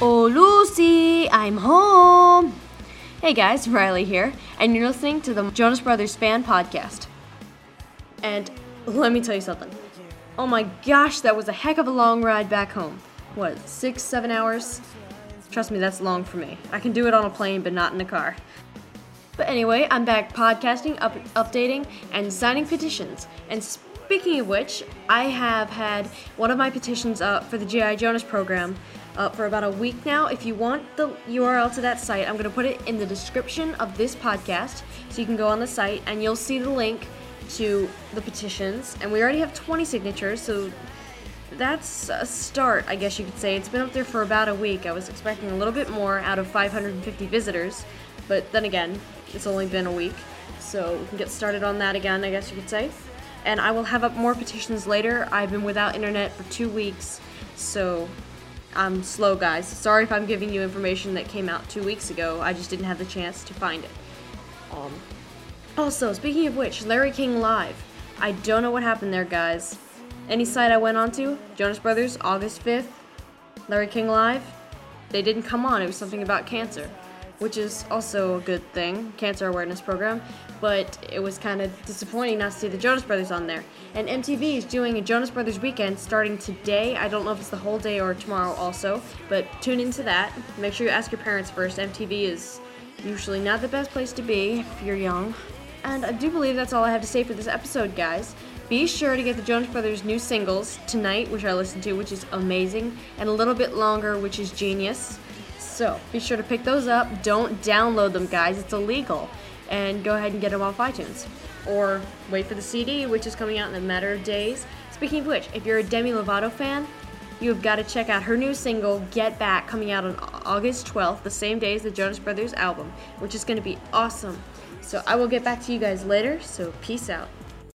Oh, Lucy, I'm home. Hey guys, Riley here, and you're listening to the Jonas Brothers Fan Podcast. And let me tell you something. Oh my gosh, that was a heck of a long ride back home. What, six, seven hours? Trust me, that's long for me. I can do it on a plane, but not in a car. But anyway, I'm back podcasting, up, updating, and signing petitions. And speaking of which, I have had one of my petitions up for the G.I. Jonas program up for about a week now. If you want the URL to that site, I'm going to put it in the description of this podcast. So you can go on the site and you'll see the link to the petitions. And we already have 20 signatures, so that's a start, I guess you could say. It's been up there for about a week. I was expecting a little bit more out of 550 visitors, but then again, it's only been a week. So we can get started on that again, I guess you could say. And I will have up more petitions later. I've been without internet for two weeks, so I'm slow, guys. Sorry if I'm giving you information that came out two weeks ago. I just didn't have the chance to find it. Um, also, speaking of which, Larry King Live. I don't know what happened there, guys. Any site I went onto, Jonas Brothers, August 5th, Larry King Live, they didn't come on. It was something about cancer, which is also a good thing, cancer awareness program. But it was kind of disappointing not to see the Jonas Brothers on there. And MTV is doing a Jonas Brothers weekend starting today. I don't know if it's the whole day or tomorrow also, but tune into that. Make sure you ask your parents first. MTV is usually not the best place to be if you're young. And I do believe that's all I have to say for this episode, guys. Be sure to get the Jonas Brothers' new singles tonight, which I listened to, which is amazing, and a little bit longer, which is genius. So be sure to pick those up. Don't download them, guys, it's illegal. And go ahead and get them off iTunes. Or wait for the CD, which is coming out in a matter of days. Speaking of which, if you're a Demi Lovato fan, you have got to check out her new single, Get Back, coming out on August 12th, the same day as the Jonas Brothers album, which is going to be awesome. So I will get back to you guys later, so peace out.